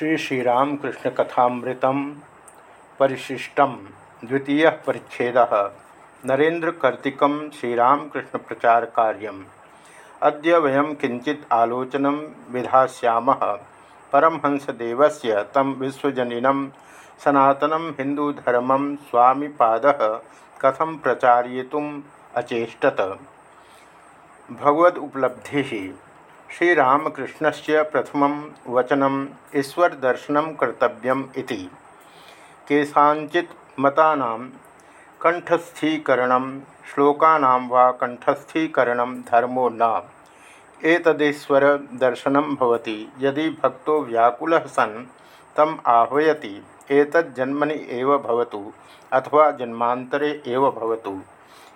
श्री श्रीरामकृष्ण कथामृतम परिशिष्टम द्वितीय परिच्छेद। नरेन्द्र कर्तिक श्रीरामकृष्ण प्रचार कार्य अद्य वयम किंचित आलोचन विधायाम परमहंसदेव तम विश्वजनिनम सनातन हिंदूधर्म स्वामीपाद कथम प्रचारयितुम अचेष्टत। भगवदुपलब्धि से प्रथम वचनम ईश्वरदर्शन कर्तव्यम इति। केषाचित् मतानां कंठस्थीकरण श्लोकानां वा कंठस्थीकरण धर्मो न एतदीश्वर दर्शनं भवति। यदि भक्तो व्याकुलः सन्, तम आह्वयति। एतज्जन्मनि एव भवतु, अथवा जन्मांतरे एव भवतु।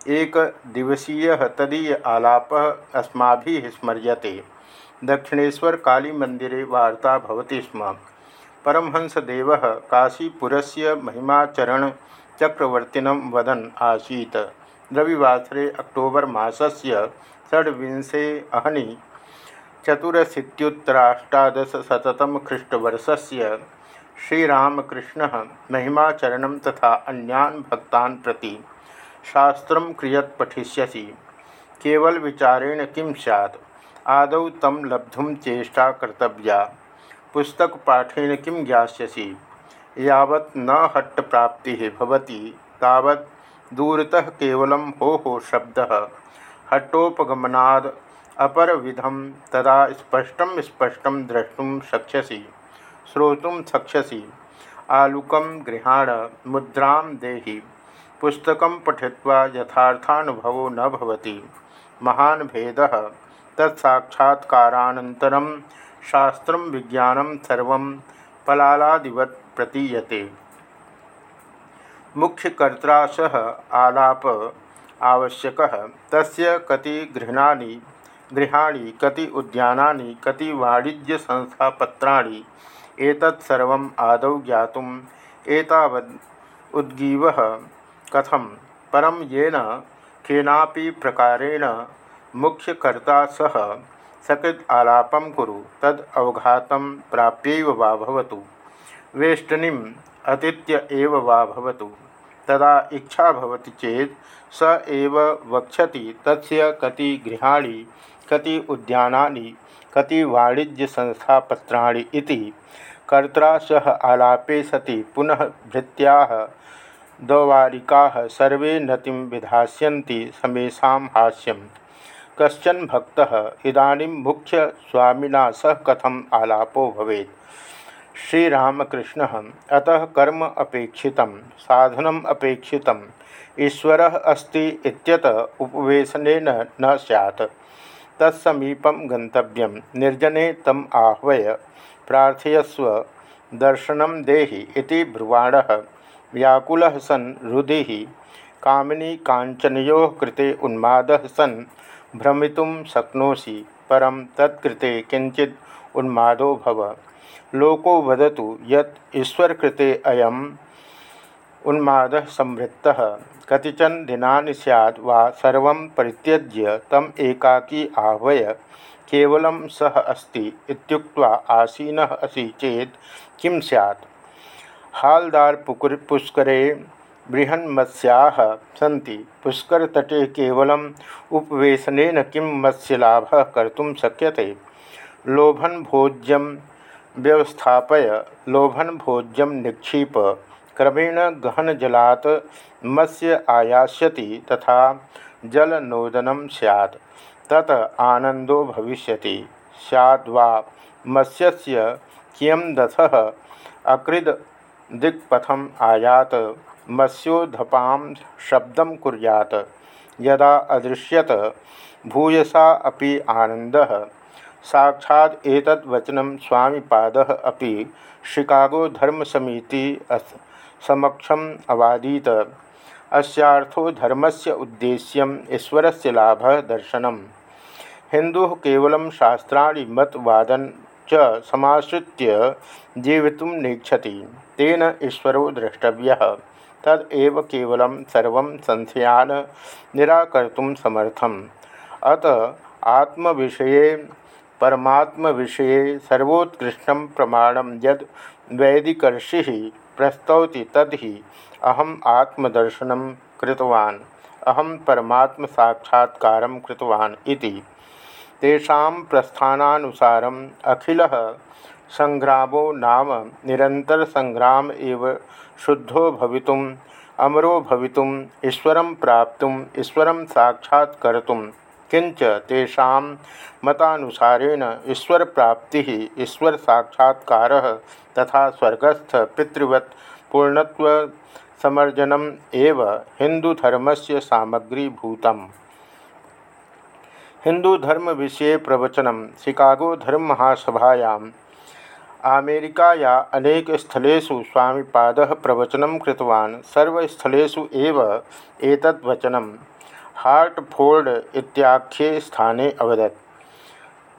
एक दिवसीय तदीय आलाप अस्माभिः स्मर्यते। दक्षिणेशर काली मंदिरे वार्ता स्म। परमहंसदेव काशीपुर महिमाचरण चक्रवर्तिनं वदन् आसीत्। रविवासरे अक्टोबर मासस्य षड्विंशे अहनि चतुरशीत्युत्तराष्टादशशततम ख्रीष्टवर्षस्य श्रीरामकृष्णः महिमाचरणं तथा अन्यान् भक्तान् प्रति शास्त्रं क्रियत् पठिष्यसि। केवलविचारेण किं स्यात्? आदौ तम लब्धुम चेष्टा कर्तव्या। पुस्तक पाठेन किं ज्ञास्यसि? यावत् न हट्ट प्राप्ति भवति, तावत् दूरतः केवलं हो हो शब्द। हट्टोपगमनाद अपरविधम तदा स्पष्ट स्पष्ट द्रष्टुम शक्ष्यसि श्रोतुम शक्ष्यसि। आलुक गृहाण, मुद्रा देहि, पुस्तक पठित्वा यथार्थानुभवो न भवति। महान भेदः। तत्साक्षात्कारानन्तरं शास्त्र विज्ञान सर्व पलालादिवत् प्रतीयते मुख्यकर्ता सह आलाप आवश्यक। तस्य कति गृहाणि गृहाणि, कति उद्यानानि, कति वाणिज्यसंस्थापत्राणि एतत्सर्वम् आदौ ज्ञातुम् एतावद् उद्गीवः कथं परं येन केनापि प्रकारेण मुख्यकर्ता सह सकृत आलापं कुरु, तद अवघात प्राप्यैव वा भवतु। वेष्टनीम अतीत्य एव तदा इच्छा भवति चेत स एव वक्षति तस्य कति गृहाणि, कति उद्यानानि, कति वाणिज्यसंस्थापत्राणि इति। कर्त्रा सह आलापे सति पुनः भृत्याः दौवारिकाः सर्वे नतिं विधास्यन्ति समेषां हास्यम्। कशन भक्त, इदानीं मुख्य स्वामिना सह कथम आलापो भवेत्। श्रीरामकृष्ण, अतः कर्म अपेक्षित साधनम अपेक्षित ईश्वर अस्ति उपवेशन न सैत् तत्समीपं गंतव्यम निर्जने तम आह्वय, प्रार्थयस्व, दर्शन देहि ब्रुवाणः, व्याकुलः सन् रुदि कामिनी कांचनो कृते उन्मादः सन् भ्रमितुं शक्नोषि परं तत्कृते किंचित उन्मादो भव। लोको वदतु यत् ईश्वरकृते अयम् उन्मादः संवृत्तः। कतिचन दिनानि स्यात् वा सर्वं परित्यज्य तम एकाकी आह्वय। केवलं सह अस्ति आसीनः असि चेत् किं स्यात्? हाल्दार् पुकुर पुष्करे बृहन्मत्स्याः सन्ति। पुष्करतटे केवलम् उपवेशनेन किं मत्स्यलाभः कर्तुं शक्यते? लोभन भोज्यं व्यवस्थापय लोभन भोज्यं निक्षिप। क्रमेण गहनजलात् मत्स्य आयास्यति तथा जलनोदनं स्यात्। तत आनन्दो भविष्यति। स्याद् वा मत्स्यस्य कियं अकृद दिक्पथम आयात। मत्स्योधपां शब्द कुर्यात्। यदा अदृश्यत, भूयसा अपि आनंदः साक्षात् वचनं स्वामिपादः अपि शिकागो धर्मसमिति समक्षम् अवादीत। अस्यार्थो धर्मस्य उद्देश्यम् ईश्वरस्य लाभः दर्शनम्। हिंदुः केवलं शास्त्राणि मतवादन च समाश्रित्य जीवितुं नेक्षति तेन ईश्वरो द्रष्टव्यः। तदेव केवल सर्व संशयान निराकर्तुं समर्थम। अत आत्म विषय परमात्म विषय सर्वोत्कृष्ट प्रमाण यद वैदिकर्षि प्रस्तौति तदि अहम आत्मदर्शन कृतवान् अहम परमात्म साक्षात्कार कृतवान् इति। तेषां प्रस्थानानुसारम् अखिलः संग्रामो नाम निरंतर संग्राम एव शुद्धो भवितुम, अमरो भवितुम, ईश्वरं प्राप्तुम, ईश्वरं साक्षात्कर्तुम किंच तेषा ईश्वर प्राप्ति ईश्वर साक्षात्कार तथा स्वर्गस्थ पितृवत् पूर्णत्व समर्जनम एव हिंदुधर्मस्य सामग्रीभूतम्। हिंदुधर्म विषय प्रवचन, शिकागो धर्म महासभायां अमेरिकाया अनेक स्थलेषु स्वामीपादः प्रवचनं कृतवान्। सर्वस्थलेषु एव एतद्वचनं हार्टफोर्ड इत्याख्ये स्थाने अवदत्।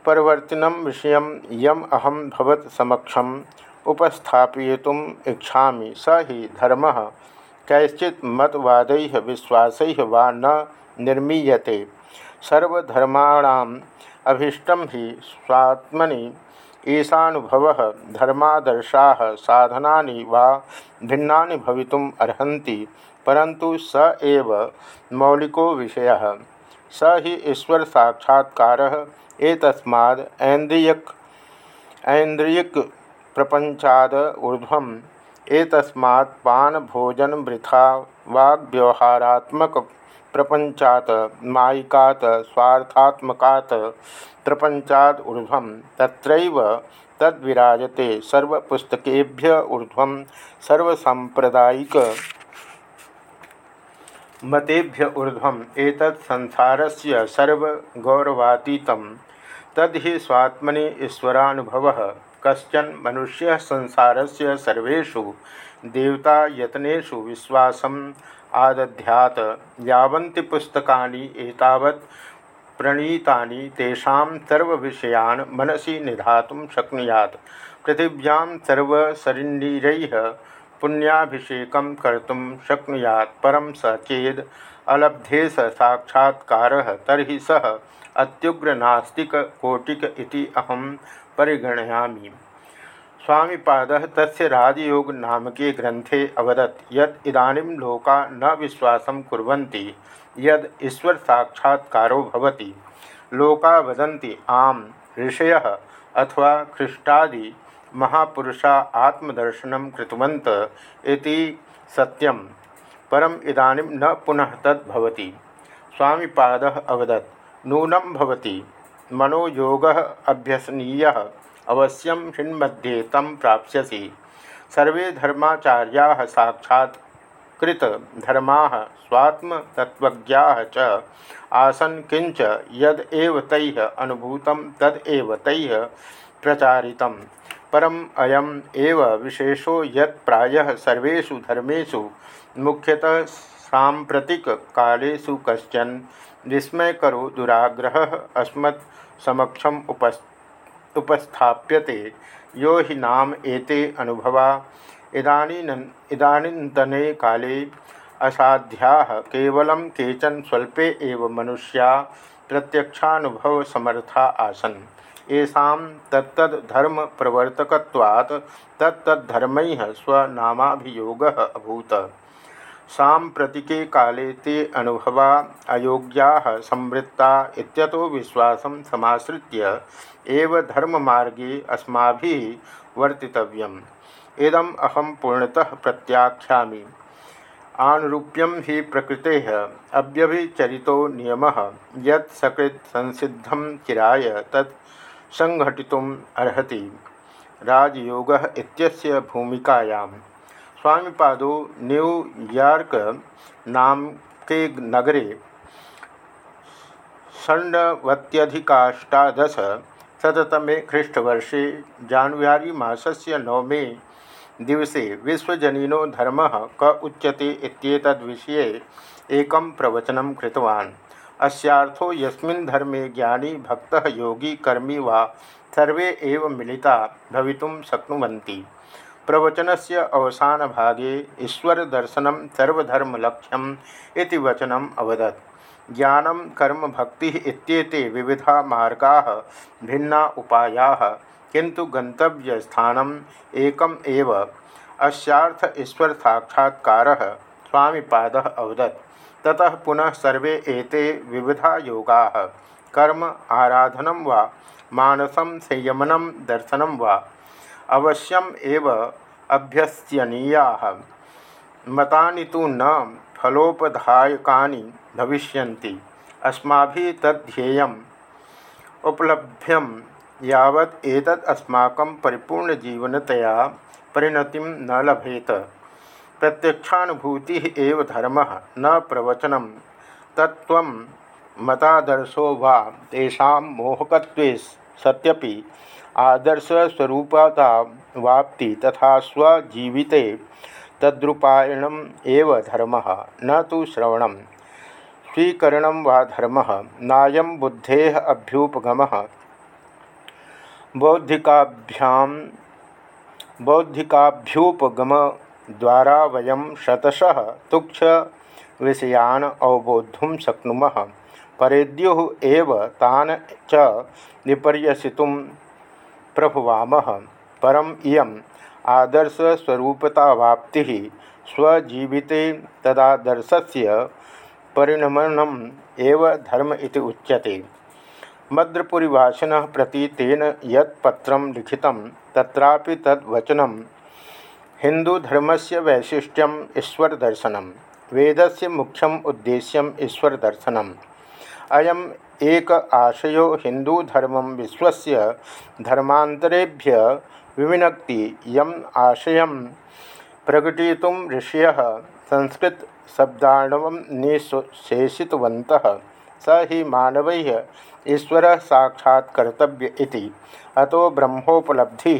परिवर्तिनं विषयं यम् अहं भवत् समक्षम् उपस्थापयितुम् इच्छामि। स हि धर्मः कैश्चित् मतवादैः विश्वासैः वा न निर्मीयते। सर्वधर्माणाम् अभीष्टं हि स्वात्मनि ईशानुभव धर्मादर्शा साधना वा भिन्ना भवितुम अर्हन्ति परंतु स एव मौलिको विषय। स ही ईश्वर साक्षात्कार एतस्माद् ऐन्द्रियक ऐन्द्रियक प्रपंचाद एतस्मात् पान भोजन वृथा वाग्व्यवहारात्मक प्रपंचात, मायिकात, स्वार्थात्मकात प्रपंचाद ऊर्ध्व तत्रैव तद्विराजते सर्वपुस्तकेभ्य ऊर्ध्व सर्वसांप्रदायिक मतेभ्य ऊर्ध्व एतत् संसारस्य सर्वगौरवातीतं तद्धि स्वात्मनि ईश्वरानुभवः। कश्चन मनुष्य संसारस्य सर्वेषु देवतायतनेषु विश्वासम् आदध्यात यावन्ति पुस्तकानि एतावत् प्रणीतानि तेषां सर्वविषयान् मनसि निधातुं शक्नुयात्। पृथिव्यां सर्वशरीरैः पुण्याभिषेकं कर्तुं शक्नुयात्, परं स चेद् अलब्धे स साक्षात्कारः, तर्हि सः अत्युग्रनास्तिककोटिक इति अहं परिगणयामि। स्वामीपाद तस्य राजयोग नामके ग्रंथे अवदत् यद इदानीं लोका न विश्वास कुर्वन्ति, यद ईश्वर साक्षात्कारो भवति। लोका वदन्ति, आम, ऋषयः अथवा ख्रीष्टादि महापुरुषा आत्मदर्शन कृतवन्त इति सत्यं परम इदानीं न पुनः तद्भवति स्वामीपादः अवदत्, नूनं भवति मनोयोगः अभ्यसनीयः। अवश्यम हिन्मध्ये तम प्राप्स्यसि। सर्वे धर्माचार्या साक्षात्कृत धर्मा स्वात्म तत्वज्ञा च आसन किंच यद एव अनुभूतं तदेव तैः प्रचारितं परम अयम एव विशेषो यत् प्रायः सर्वेषु धर्मेषु, मुख्यतः सांप्रतिक कालेषु कश्चन विस्मयकरो दुराग्रह अस्मत् समक्षम उपस्थ उपस्थाप्यते, यो हि नाम एते अनुभवा। इदानीन काले असाध्याः, केवलं केचन स्वल्पे मनुष्या प्रत्यक्षानुभवसमर्था आसन्। येषां तत्तद्धर्मप्रवर्तकत्वात् तत्तद्धर्मैः स्वनामाभियोगः अभूत्। सांप्रतिके काले ते अनुभवा अयोग्या संवृत्ता इत्यतो विश्वासं समाश्रित्य एव धर्ममार्गे अस्माभिः वर्तितव्यम्। इदम् अहं पूर्णतः प्रत्याख्यामि। आनुरूप्यं हि प्रकृते अव्यभिचरितो नियमः। यत् सकृत् चिराय तत् अर्हति। राजयोगः इत्यस्य स्वामीपादो न्यूयार्क नाम के नगरे षण्णवत्यधिकाष्टादश शततमे ख्रीष्टवर्षे जान्वरी मासस्य नवमे दिवसे विश्वजनीनो धर्म क उच्यते इत्येतद्विषये एकं प्रवचनं कृतवान्। अस्यार्थो यस्मिन् धर्मे ज्ञानी, भक्तः, योगी, कर्मी वा सर्वे एव मिलिता भवितुं शक्नुवन्ति। प्रवचनस्य अवसानभागे ईश्वरदर्शनं सर्वधर्मलक्ष्यम् इति वचनम अवदत्। ज्ञान, कर्म, भक्ति इत्येते विविधा मार्गा, भिन्ना उपाया किंतु गंतव्य स्थानम एकम एव। ईश्वर साक्षात्कार स्वामीपाद अवदत्। ततः पुनः सर्वे एते विविधा योगा, कर्म आराधनम वा मानसम संयमनम दर्शनम वा अवश्यम एव अभ्यस्यनीया मतानि तो न फलोपधायकानि भविष्य अस्मा तद्धेयम् उपलभ्यम यावत् एतत् अस्माकं परिपूर्णजीवनतया परिणतिं न लभेत। प्रत्यक्षानुभूति एव धर्म, न प्रवचन तत्व मतादर्शो वा मोहकत्वे सत्यपि आदर्शस्वरूपता वाप्ति तथा स्वजीविते तद्रुपायणम एव धर्म, न तो श्रवण स्वीकरण वा धर्म नायम बुद्धे अभ्युपगम। बौद्धिकाभ्याम बौद्धिकाभ्युपगम द्वारा वयम शतश तुक्ष विषयान अवबोधुम शक्नुम। परेद्यु एव तान च विपर्यसितुं प्रभुवाम। परम इयम आदर्श स्वरूपतावाप्ति स्वजीविते तदादर्शस्य परिणमनम एव धर्म इति उच्यते। मद्रपुरीवासिन प्रति तेन यत्र लिखित तत्रापि तद्वचनम हिंदूधर्मस्य वैशिष्ट्यम ईश्वरदर्शन वेद से मुख्यम उद्देश्यम ईश्वरदर्शन अयम एक आशयो हिंदूधर्म विश्व धर्मांतरेभ्य विविनक्ति यम आशय प्रकटित ऋषय संस्कृत शब्दाणव निशेषितवंत स ही मानव ईश्वर साक्षात्कर्तव्य अतो ब्रह्मोपलब्धि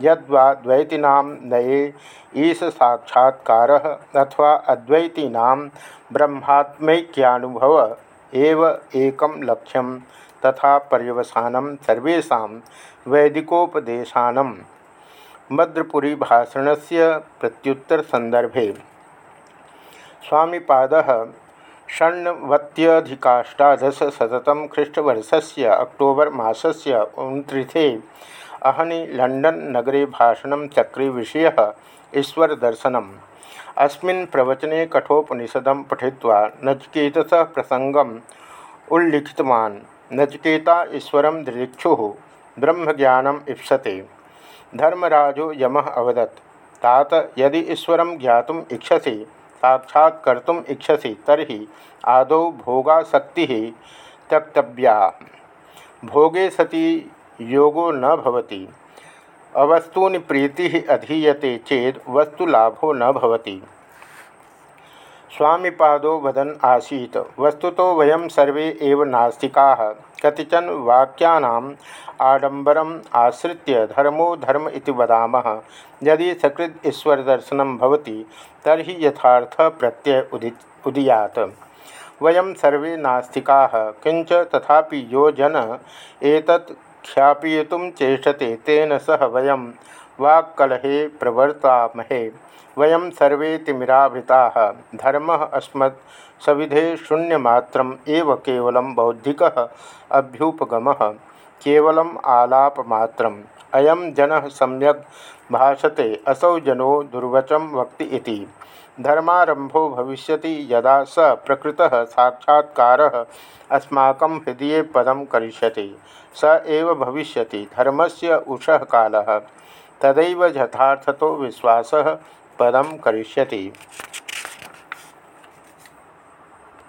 यद्वा द्वैतीना नये ईश साक्षात्कार अथवा अद्वैतीना ब्रह्मात्मैक्यानुभव एव एकं लक्ष्यम तथा पर्यवसानं सर्वेषां वैदिकोपदेशानं। मद्रपुरी भाषण से प्रत्युत्तर संदर्भे स्वामीपाद षण्णवत्यधिकाष्टादशशतम ख्रीष्टवर्ष से अक्टोबर मसल उनत्रिथे अहनि लंडन नगरे भाषण चक्री विषय ईश्वरदर्शन अस्मिन् प्रवचने कठोपनिषद पठित्वा नचिकेतस प्रसंगम उल्लिखितवान्। नचिकेता ईश्वर दिदिक्षु ब्रह्मज्ञानम इप्सते। धर्मराजो यम अवदत्। तात यदि ईश्वर ज्ञात इक्षसी साक्षात्कर्तुम इक्षसी तरी आदौ भोगासक्ति त्यक्तव्या। भोगे सती योगो न भवति। अवस्तूनि प्रीति अधीयते चेत वस्तुलाभो न भवति। स्वामीपादो वदन आसीत, वस्तुतो वयम सर्वे एव नास्तिका, कतिचन वाक्यानाम आडंबरम आश्रित्य धर्मो धर्म इति वदामः। यदि सकृत ईश्वर दर्शनम भवति, तर्हि यथार्थ प्रत्यय उदि, उदीयात। वयम सर्वे नास्तिका किंच तथापि यो जन एतत् ख्यापयितुं चेष्टते, तेन सह वयं वाक्कलहे प्रवर्तामहे। वयं सर्वे तिमिरावृता धर्म अस्मत् सविधे शून्यमात्रम एव केवलं बौद्धिक अभ्युपगम। केवलम आलापमात्रम। अयम जन सम्यक भाषते, असौ जनो दुर्वचम वक्ति इति। धर्मारंभो भविष्य यदा स प्रकृत साक्षात्कार अस्माक हृदय पदम करिष्यति। स एव भविष्य धर्म से उष काल। तदैव यथार्थतो विश्वास पदम करिष्यति।